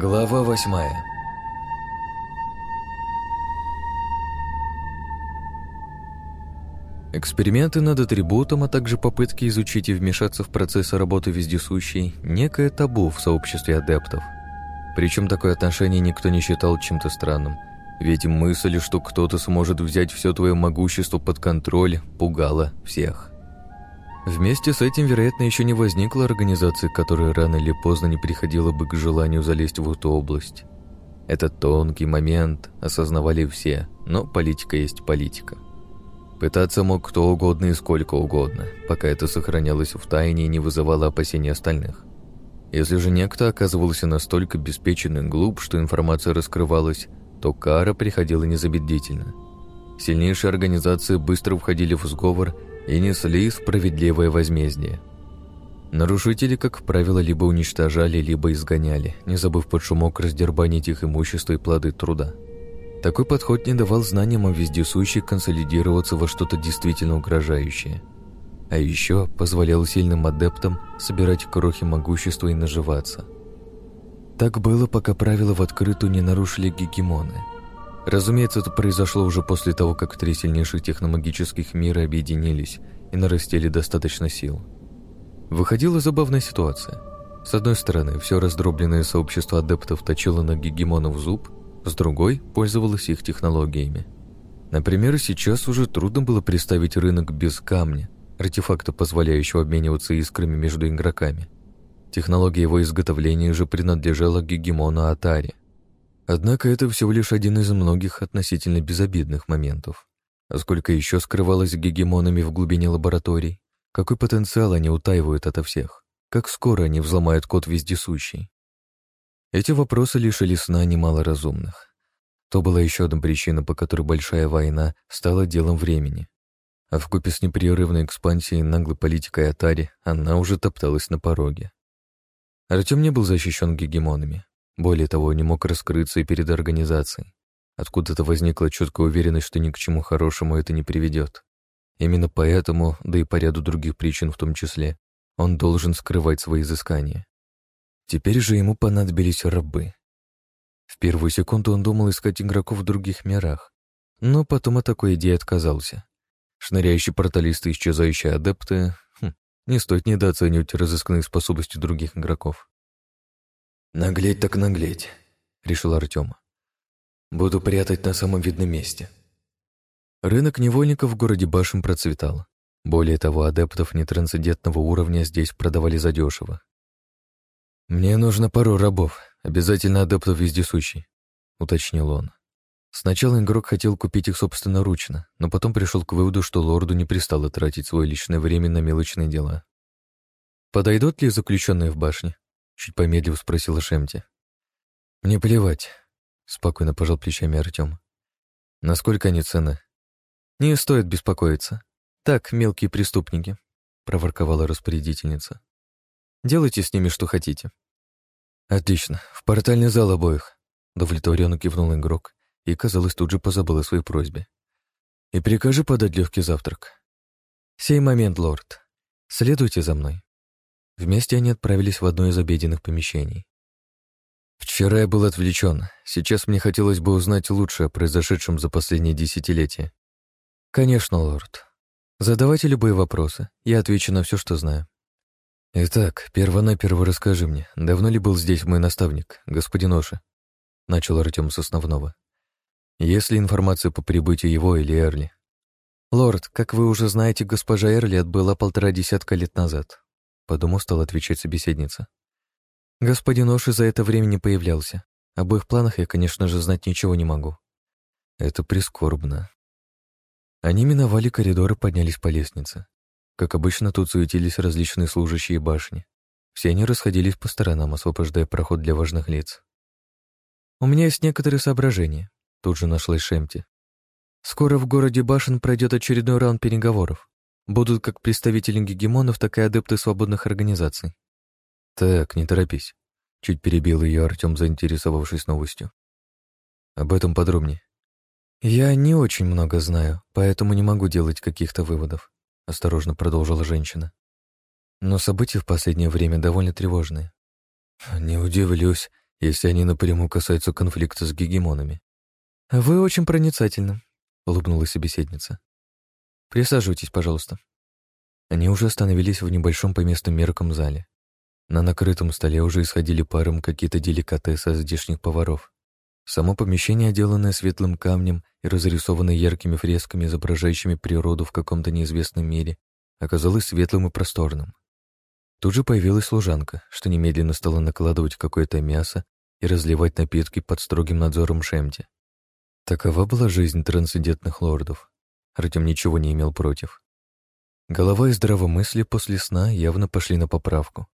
Глава восьмая Эксперименты над атрибутом, а также попытки изучить и вмешаться в процесс работы вездесущей – некое табу в сообществе адептов. Причем такое отношение никто не считал чем-то странным, ведь мысль, что кто-то сможет взять все твое могущество под контроль, пугала всех. Вместе с этим, вероятно, еще не возникла организация, которая рано или поздно не приходила бы к желанию залезть в эту область. Этот тонкий момент осознавали все, но политика есть политика. Пытаться мог кто угодно и сколько угодно, пока это сохранялось в тайне и не вызывало опасений остальных. Если же некто оказывался настолько обеспечен и глуп, что информация раскрывалась, то кара приходила незабедительно. Сильнейшие организации быстро входили в сговор и несли справедливое возмездие. Нарушители, как правило, либо уничтожали, либо изгоняли, не забыв под шумок раздербанить их имущество и плоды труда. Такой подход не давал знаниям о вездесущих консолидироваться во что-то действительно угрожающее. А еще позволял сильным адептам собирать крохи могущества и наживаться. Так было, пока правила в открытую не нарушили гегемоны. Разумеется, это произошло уже после того, как три сильнейших техномагических мира объединились и нарастили достаточно сил. Выходила забавная ситуация. С одной стороны, все раздробленное сообщество адептов точило на гегемонов зуб – с другой пользовалась их технологиями. Например, сейчас уже трудно было представить рынок без камня, артефакта, позволяющего обмениваться искрами между игроками. Технология его изготовления же принадлежала гегемону Атари. Однако это всего лишь один из многих относительно безобидных моментов. А сколько еще скрывалось гегемонами в глубине лабораторий? Какой потенциал они утаивают ото всех? Как скоро они взломают код вездесущий? Эти вопросы лишили сна немало разумных. То была еще одна причина, по которой большая война стала делом времени. А вкупе с непрерывной экспансией наглой политикой Атари она уже топталась на пороге. Артем не был защищен гегемонами. Более того, не мог раскрыться и перед организацией. Откуда-то возникла четкая уверенность, что ни к чему хорошему это не приведет. Именно поэтому, да и по ряду других причин в том числе, он должен скрывать свои изыскания. Теперь же ему понадобились рабы. В первую секунду он думал искать игроков в других мирах, но потом от такой идеи отказался. Шныряющие порталисты, исчезающие адепты... Хм, не стоит недооценивать разыскные способности других игроков. «Наглеть так наглеть», — решил Артем. «Буду прятать на самом видном месте». Рынок невольников в городе Башем процветал. Более того, адептов нетрансцендентного уровня здесь продавали задешево. «Мне нужно пару рабов, обязательно адептов вездесущий», — уточнил он. Сначала игрок хотел купить их собственноручно, но потом пришел к выводу, что лорду не пристало тратить свое личное время на мелочные дела. «Подойдут ли заключенные в башне?» — чуть помедлив спросила Шемти. «Мне плевать», — спокойно пожал плечами Артем. «Насколько они цены?» «Не стоит беспокоиться. Так, мелкие преступники», — проворковала распорядительница. «Делайте с ними что хотите». «Отлично. В портальный зал обоих», — удовлетворенно кивнул игрок и, казалось, тут же позабыл о своей просьбе. «И прикажи подать легкий завтрак». «Сей момент, лорд. Следуйте за мной». Вместе они отправились в одно из обеденных помещений. «Вчера я был отвлечен. Сейчас мне хотелось бы узнать лучше о произошедшем за последние десятилетия». «Конечно, лорд. Задавайте любые вопросы. Я отвечу на все, что знаю». «Итак, перво-наперво расскажи мне, давно ли был здесь мой наставник, господин Оши?» Начал Артем с основного. «Есть ли информация по прибытию его или Эрли?» «Лорд, как вы уже знаете, госпожа Эрли отбыла полтора десятка лет назад», подумал, стал отвечать собеседница. «Господин Оши за это время не появлялся. Об их планах я, конечно же, знать ничего не могу». «Это прискорбно». Они миновали коридор и поднялись по лестнице. Как обычно, тут суетились различные служащие башни. Все они расходились по сторонам, освобождая проход для важных лиц. «У меня есть некоторые соображения», — тут же нашлась Шемти. «Скоро в городе Башен пройдет очередной раунд переговоров. Будут как представители гегемонов, так и адепты свободных организаций». «Так, не торопись», — чуть перебил ее Артем, заинтересовавшись новостью. «Об этом подробнее». «Я не очень много знаю, поэтому не могу делать каких-то выводов осторожно продолжила женщина. Но события в последнее время довольно тревожные. Не удивлюсь, если они напрямую касаются конфликта с гегемонами. «Вы очень проницательны», — улыбнулась собеседница. «Присаживайтесь, пожалуйста». Они уже остановились в небольшом по местным меркам зале. На накрытом столе уже исходили паром какие-то деликатесы здешних поваров. Само помещение, отделанное светлым камнем и разрисованное яркими фресками, изображающими природу в каком-то неизвестном мире, оказалось светлым и просторным. Тут же появилась служанка, что немедленно стала накладывать какое-то мясо и разливать напитки под строгим надзором Шемти. Такова была жизнь трансцендентных лордов. Артем ничего не имел против. Голова и здравомыслие после сна явно пошли на поправку.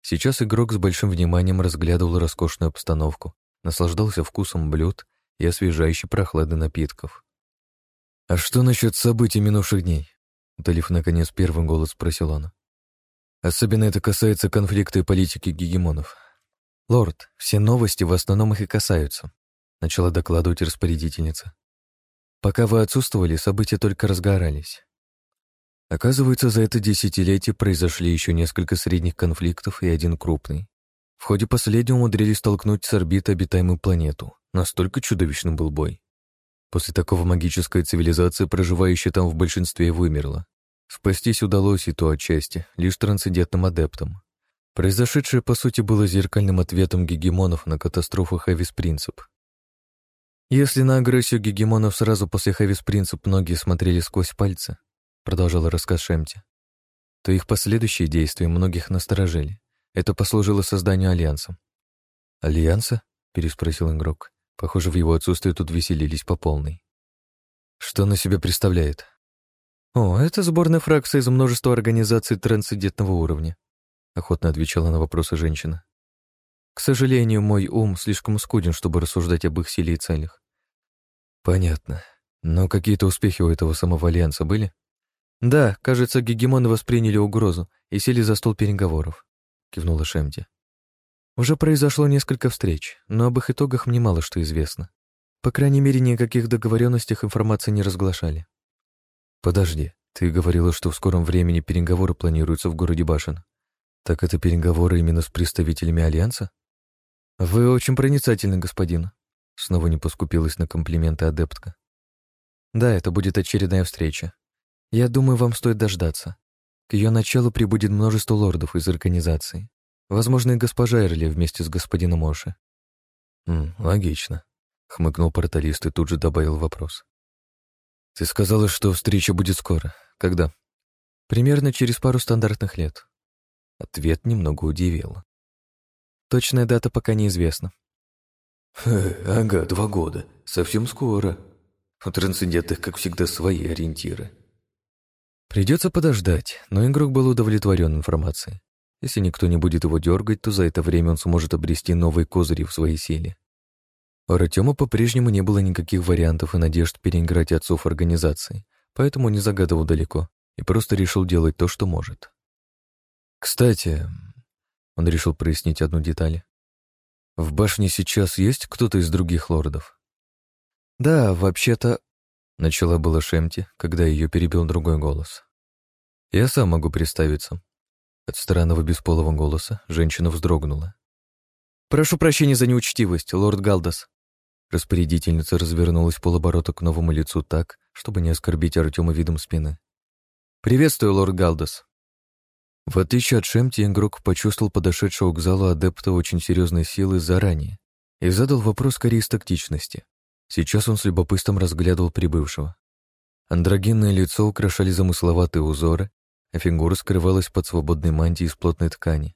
Сейчас игрок с большим вниманием разглядывал роскошную обстановку, наслаждался вкусом блюд и освежающей прохлады напитков. «А что насчет событий минувших дней?» Утолив, наконец, первый голос спросил он. «Особенно это касается конфликта и политики гегемонов. Лорд, все новости в основном их и касаются», начала докладывать распорядительница. «Пока вы отсутствовали, события только разгорались. Оказывается, за это десятилетие произошли еще несколько средних конфликтов и один крупный. В ходе последнего умудрились столкнуть с орбиты обитаемую планету. Настолько чудовищным был бой. После такого магическая цивилизация, проживающая там в большинстве, вымерла. Спастись удалось и то отчасти, лишь трансцендентным адептам. Произошедшее, по сути, было зеркальным ответом гегемонов на катастрофу Хэвис Принцип. Если на агрессию гегемонов сразу после Хэвис Принцип многие смотрели сквозь пальцы, продолжал рассказ Шемти, то их последующие действия многих насторожили. Это послужило созданию альянса. «Альянса?» — переспросил игрок. Похоже, в его отсутствие тут веселились по полной. «Что на себя представляет?» «О, это сборная фракция из множества организаций трансцендентного уровня», — охотно отвечала на вопросы женщина. «К сожалению, мой ум слишком скуден, чтобы рассуждать об их силе и целях». «Понятно. Но какие-то успехи у этого самого альянса были?» «Да, кажется, гегемоны восприняли угрозу и сели за стол переговоров», — кивнула Шемди. «Уже произошло несколько встреч, но об их итогах мне мало что известно. По крайней мере, никаких договоренностях информации не разглашали». «Подожди, ты говорила, что в скором времени переговоры планируются в городе Башен. Так это переговоры именно с представителями Альянса?» «Вы очень проницательны, господин», — снова не поскупилась на комплименты адептка. «Да, это будет очередная встреча. Я думаю, вам стоит дождаться. К ее началу прибудет множество лордов из организации. Возможно, и госпожа Эрли вместе с господином Оши. «М, логично», — хмыкнул порталист и тут же добавил вопрос. «Ты сказала, что встреча будет скоро. Когда?» «Примерно через пару стандартных лет». Ответ немного удивил. Точная дата пока неизвестна. «Ага, два года. Совсем скоро. У трансцендентных, как всегда, свои ориентиры», Придется подождать, но игрок был удовлетворен информацией. Если никто не будет его дергать, то за это время он сможет обрести новые козыри в своей силе. У Артема по-прежнему не было никаких вариантов и надежд переиграть отцов организации, поэтому не загадывал далеко и просто решил делать то, что может. Кстати, он решил прояснить одну деталь. В башне сейчас есть кто-то из других лордов? Да, вообще-то Начала было Шемти, когда ее перебил другой голос. «Я сам могу представиться». От странного бесполого голоса женщина вздрогнула. «Прошу прощения за неучтивость, лорд Галдас». Распорядительница развернулась полоборота к новому лицу так, чтобы не оскорбить Артема видом спины. «Приветствую, лорд Галдас». В отличие от Шемти, игрок почувствовал подошедшего к залу адепта очень серьезной силы заранее и задал вопрос скорее из тактичности. Сейчас он с любопытством разглядывал прибывшего. Андрогинное лицо украшали замысловатые узоры, а фигура скрывалась под свободной мантией из плотной ткани.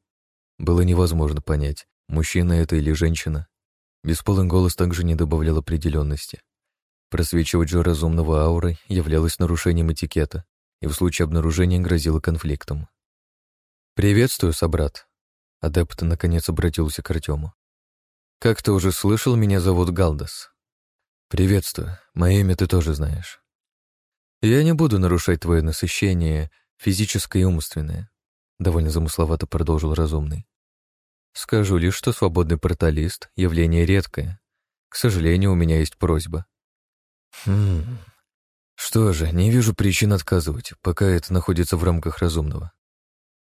Было невозможно понять, мужчина это или женщина. Бесполый голос также не добавлял определенности. Просвечивать же разумного ауры являлось нарушением этикета и в случае обнаружения грозило конфликтом. «Приветствую, собрат!» Адепт наконец обратился к Артему. «Как ты уже слышал, меня зовут Галдас. «Приветствую. Мое имя ты тоже знаешь. Я не буду нарушать твое насыщение, физическое и умственное», — довольно замысловато продолжил разумный. «Скажу лишь, что свободный порталист — явление редкое. К сожалению, у меня есть просьба». «Хм... Что же, не вижу причин отказывать, пока это находится в рамках разумного».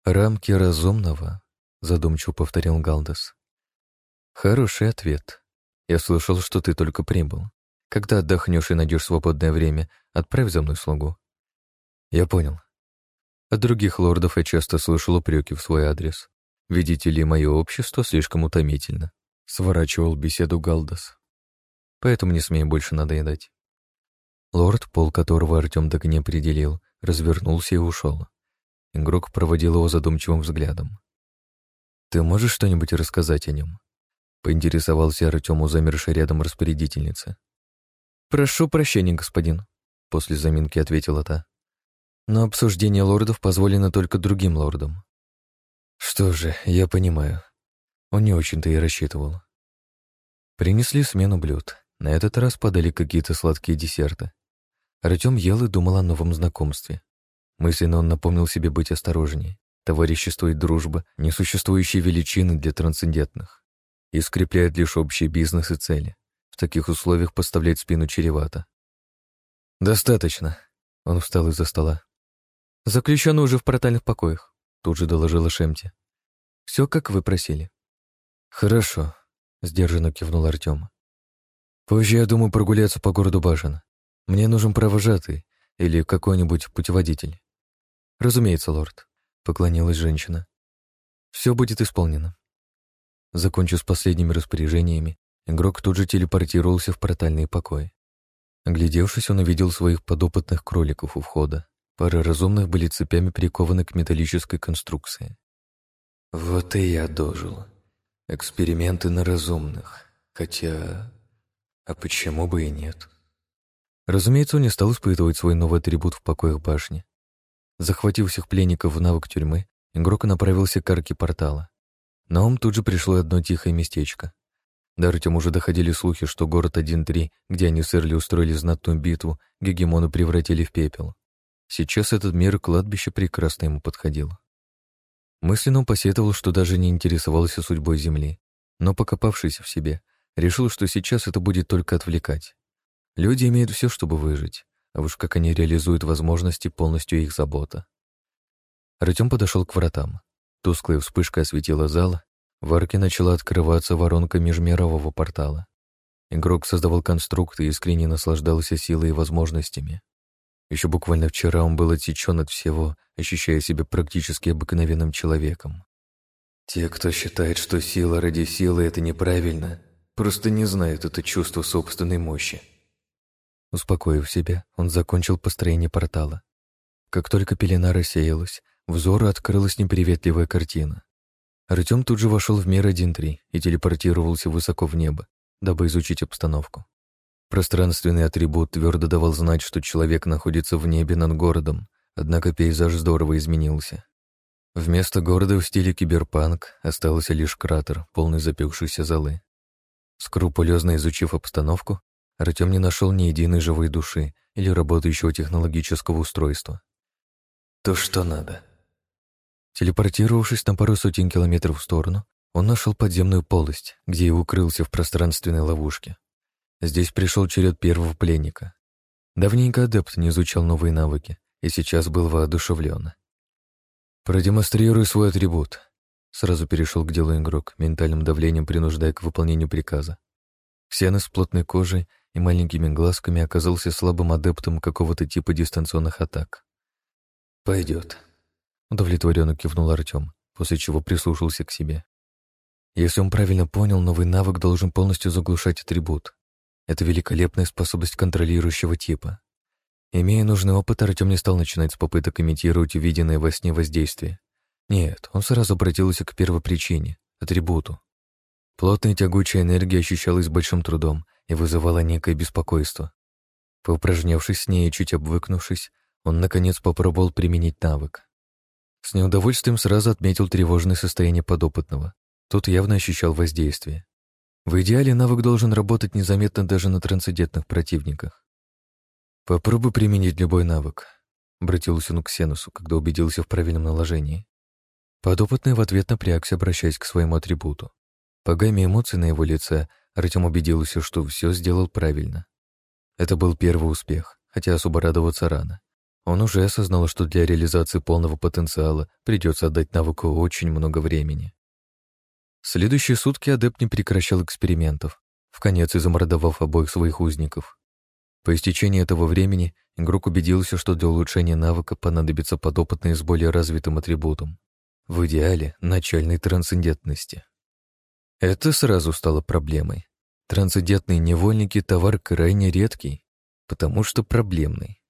«Рамки разумного?» — задумчиво повторил Галдас. Хороший ответ. Я слышал, что ты только прибыл. Когда отдохнешь и найдешь свободное время, отправь за мной слугу. Я понял. От других лордов я часто слышал упреки в свой адрес. Видите ли, мое общество слишком утомительно. Сворачивал беседу Галдас. Поэтому не смею больше надоедать. Лорд, пол которого Артем так не определил, развернулся и ушел. Игрок проводил его задумчивым взглядом. «Ты можешь что-нибудь рассказать о нем?» Поинтересовался Артем у замершей рядом распорядительницы. «Прошу прощения, господин», — после заминки ответила та. «Но обсуждение лордов позволено только другим лордам». «Что же, я понимаю. Он не очень-то и рассчитывал». Принесли смену блюд. На этот раз подали какие-то сладкие десерты. Артем ел и думал о новом знакомстве. Мысленно он напомнил себе быть осторожнее. Товарищество и дружба — несуществующие величины для трансцендентных. И скрепляют лишь общий бизнес и цели. В таких условиях поставлять спину чревато. «Достаточно», — он встал из-за стола. «Заключенный уже в портальных покоях», — тут же доложила Шемти. «Все, как вы просили». «Хорошо», — сдержанно кивнул Артем. «Позже я думаю прогуляться по городу Бажина. Мне нужен провожатый или какой-нибудь путеводитель». «Разумеется, лорд», — поклонилась женщина. «Все будет исполнено». Закончив с последними распоряжениями, игрок тут же телепортировался в портальный покой. Оглядевшись, он увидел своих подопытных кроликов у входа. Пара разумных были цепями прикованы к металлической конструкции. «Вот и я дожил. Эксперименты на разумных. Хотя... А почему бы и нет?» Разумеется, он не стал испытывать свой новый атрибут в покоях башни. Захватив всех пленников в навык тюрьмы, игрок направился к арке портала. На ум тут же пришло одно тихое местечко. До Артема уже доходили слухи, что город 1-3, где они с Эрли устроили знатную битву, гегемоны превратили в пепел. Сейчас этот мир кладбище прекрасно ему подходил. Мысленно он посетовал, что даже не интересовался судьбой Земли, но, покопавшись в себе, решил, что сейчас это будет только отвлекать. Люди имеют все, чтобы выжить, а уж как они реализуют возможности, полностью их забота. Артем подошел к вратам. Тусклая вспышка осветила зал, в арке начала открываться воронка межмирового портала. Игрок создавал конструкт и искренне наслаждался силой и возможностями. Еще буквально вчера он был отсечен от всего, ощущая себя практически обыкновенным человеком. Те, кто считает, что сила ради силы — это неправильно, просто не знают это чувство собственной мощи. Успокоив себя, он закончил построение портала. Как только пелена рассеялась, взору открылась неприветливая картина. Артем тут же вошел в мир 1.3 и телепортировался высоко в небо, дабы изучить обстановку. Пространственный атрибут твердо давал знать, что человек находится в небе над городом, однако пейзаж здорово изменился. Вместо города в стиле киберпанк остался лишь кратер, полный запекшейся золы. Скрупулезно изучив обстановку, Артем не нашел ни единой живой души или работающего технологического устройства. То, что надо. Телепортировавшись на пару сотен километров в сторону, он нашел подземную полость, где и укрылся в пространственной ловушке. Здесь пришел черед первого пленника. Давненько адепт не изучал новые навыки и сейчас был воодушевлен. «Продемонстрируй свой атрибут», — сразу перешел к делу игрок, ментальным давлением принуждая к выполнению приказа. Ксена с плотной кожей и маленькими глазками оказался слабым адептом какого-то типа дистанционных атак. «Пойдет», — удовлетворенно кивнул Артем, после чего прислушался к себе. Если он правильно понял, новый навык должен полностью заглушать атрибут. Это великолепная способность контролирующего типа. Имея нужный опыт, Артем не стал начинать с попыток имитировать увиденное во сне воздействие. Нет, он сразу обратился к первопричине — атрибуту. Плотная тягучая энергия ощущалась большим трудом и вызывала некое беспокойство. Поупражнявшись с ней и чуть обвыкнувшись, он, наконец, попробовал применить навык. С неудовольствием сразу отметил тревожное состояние подопытного. Тот явно ощущал воздействие. В идеале навык должен работать незаметно даже на трансцендентных противниках. «Попробуй применить любой навык», — обратился он к Сенусу, когда убедился в правильном наложении. Подопытный в ответ напрягся, обращаясь к своему атрибуту. По гамме эмоций на его лице Артем убедился, что все сделал правильно. Это был первый успех, хотя особо радоваться рано. Он уже осознал, что для реализации полного потенциала придется отдать навыку очень много времени. Следующие сутки адепт не прекращал экспериментов, в конец изомордовав обоих своих узников. По истечении этого времени игрок убедился, что для улучшения навыка понадобится подопытный с более развитым атрибутом. В идеале — начальной трансцендентности. Это сразу стало проблемой. Трансцендентные невольники — товар крайне редкий, потому что проблемный.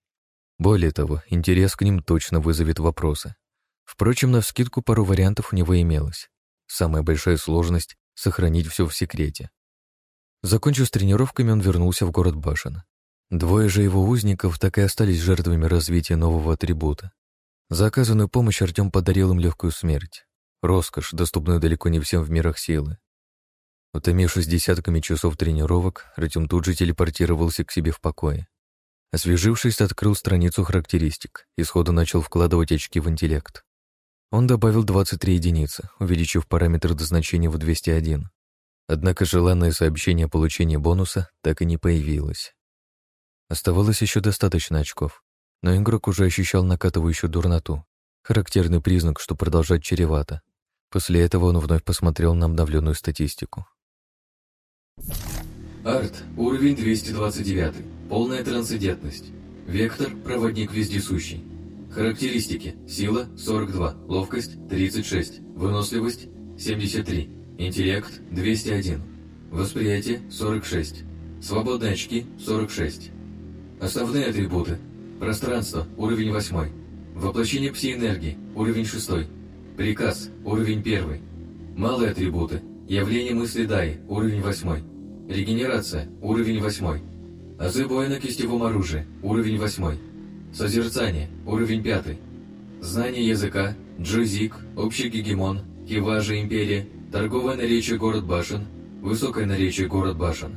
Более того, интерес к ним точно вызовет вопросы. Впрочем, на вскидку пару вариантов у него имелось. Самая большая сложность — сохранить все в секрете. Закончив с тренировками, он вернулся в город Башен. Двое же его узников так и остались жертвами развития нового атрибута. За оказанную помощь Артем подарил им легкую смерть. Роскошь, доступную далеко не всем в мирах силы. Утомившись десятками часов тренировок, Артем тут же телепортировался к себе в покое. Освежившись, открыл страницу характеристик и сходу начал вкладывать очки в интеллект. Он добавил 23 единицы, увеличив параметр до значения в 201. Однако желанное сообщение о получении бонуса так и не появилось. Оставалось еще достаточно очков, но игрок уже ощущал накатывающую дурноту, характерный признак, что продолжать чревато. После этого он вновь посмотрел на обновленную статистику. Арт, уровень 229, полная трансцендентность. Вектор, проводник вездесущий. Характеристики. Сила – 42, ловкость – 36, выносливость – 73, интеллект – 201, восприятие – 46, свободные очки – 46. Основные атрибуты. Пространство – уровень 8, воплощение пси-энергии – уровень 6, приказ – уровень 1, малые атрибуты – явление мысли Дай – уровень 8, регенерация – уровень 8, азы боя на кистевом оружии – уровень 8, Созерцание. Уровень 5. Знание языка. Джузик. Общий гегемон. Киважа империя. Торговое наречие город Башен. Высокое наречие город Башен.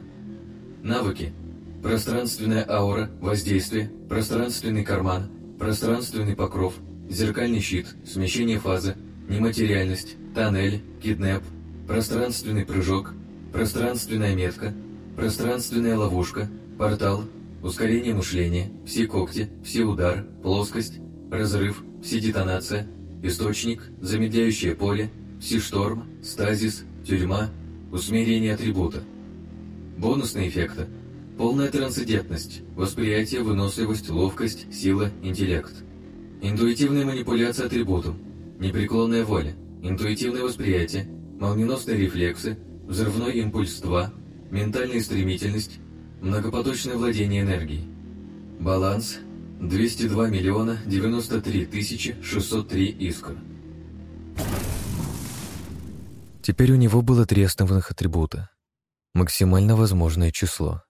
Навыки. Пространственная аура. Воздействие. Пространственный карман. Пространственный покров. Зеркальный щит. Смещение фазы. Нематериальность. Тоннель. Киднеп. Пространственный прыжок. Пространственная метка. Пространственная ловушка. Портал ускорение мышления, все когти, все удар, плоскость, разрыв, все детонация, источник, замедляющее поле, все шторм, стазис, тюрьма, усмирение атрибута. Бонусные эффекты. Полная трансцендентность, восприятие, выносливость, ловкость, сила, интеллект. Интуитивная манипуляция атрибутом, непреклонная воля, интуитивное восприятие, молниеносные рефлексы, взрывной импульс 2, ментальная стремительность, Многопоточное владение энергией. Баланс 202 миллиона 93 тысячи 603 искр. Теперь у него было три основных атрибута. Максимально возможное число.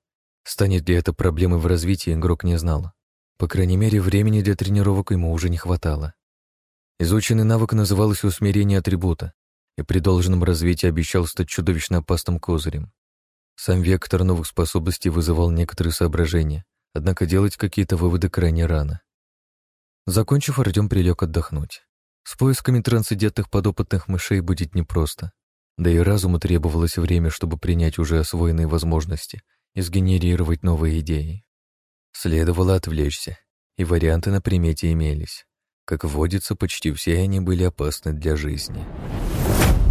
Станет ли это проблемой в развитии, игрок не знал. По крайней мере, времени для тренировок ему уже не хватало. Изученный навык назывался усмирение атрибута, и при должном развитии обещал стать чудовищно опасным козырем. Сам вектор новых способностей вызывал некоторые соображения, однако делать какие-то выводы крайне рано. Закончив, Артем прилег отдохнуть. С поисками трансцендентных подопытных мышей будет непросто. Да и разуму требовалось время, чтобы принять уже освоенные возможности и сгенерировать новые идеи. Следовало отвлечься, и варианты на примете имелись. Как водится, почти все они были опасны для жизни. Thank you